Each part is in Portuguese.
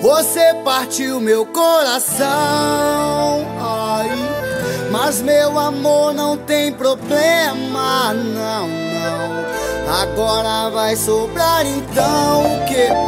Você partiu meu coração, ai, mas meu amor não tem problema, não, não. Agora vai sobrar então o que?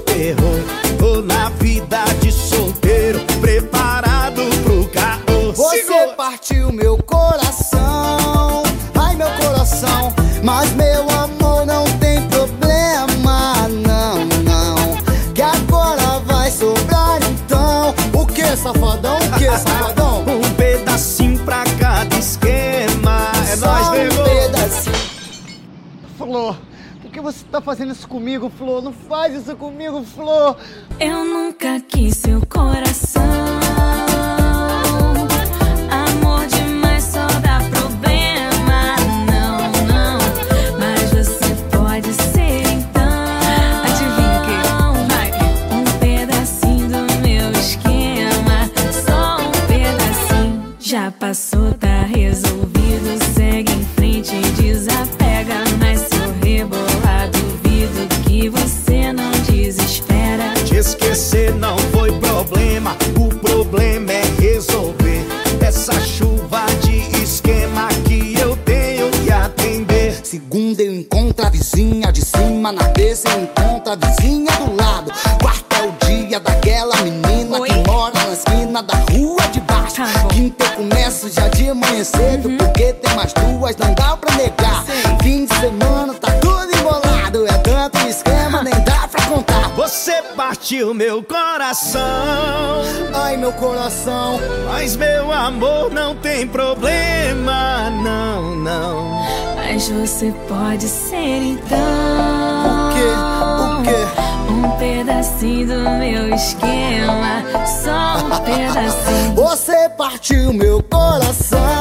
terror. Tô na vida de solteiro, preparado pro carro. Você Segura. partiu meu coração, ai meu coração, mas meu amor não tem problema, não, não. Que agora vai sobrar então. O que, safadão? O que, safadão? um pedacinho pra cada esquema. É Só nóis, um pedacinho. Flor. Por que você tá fazendo isso comigo, Flor? Não faz isso comigo, Flor! Eu nunca quis seu coração. Amor demais só dá problema. Não, não. Mas você pode ser então. Adivinha? Vai. Um pedacinho do meu esquema. Só um pedacinho. Já passou, esquecer não foi problema, o problema é resolver essa chuva de esquema que eu tenho que atender. Segunda eu encontro a vizinha de cima, na terça eu encontro a vizinha do lado. Quarta é o dia daquela menina Oi? que mora na esquina da rua de baixo. Tá. Quinta eu começo já de manhã cedo, Uhum. porque tem mais duas, não dá pra negar. Fim de semana tá tudo embolado, é tanto esquema, nem dá. Você partiu meu coração, Ai meu coração, mas meu amor não tem problema, não, não. Mas você pode ser então. o que, o que? Um pedacinho do meu esquema. Só um pedacinho. Você partiu meu coração.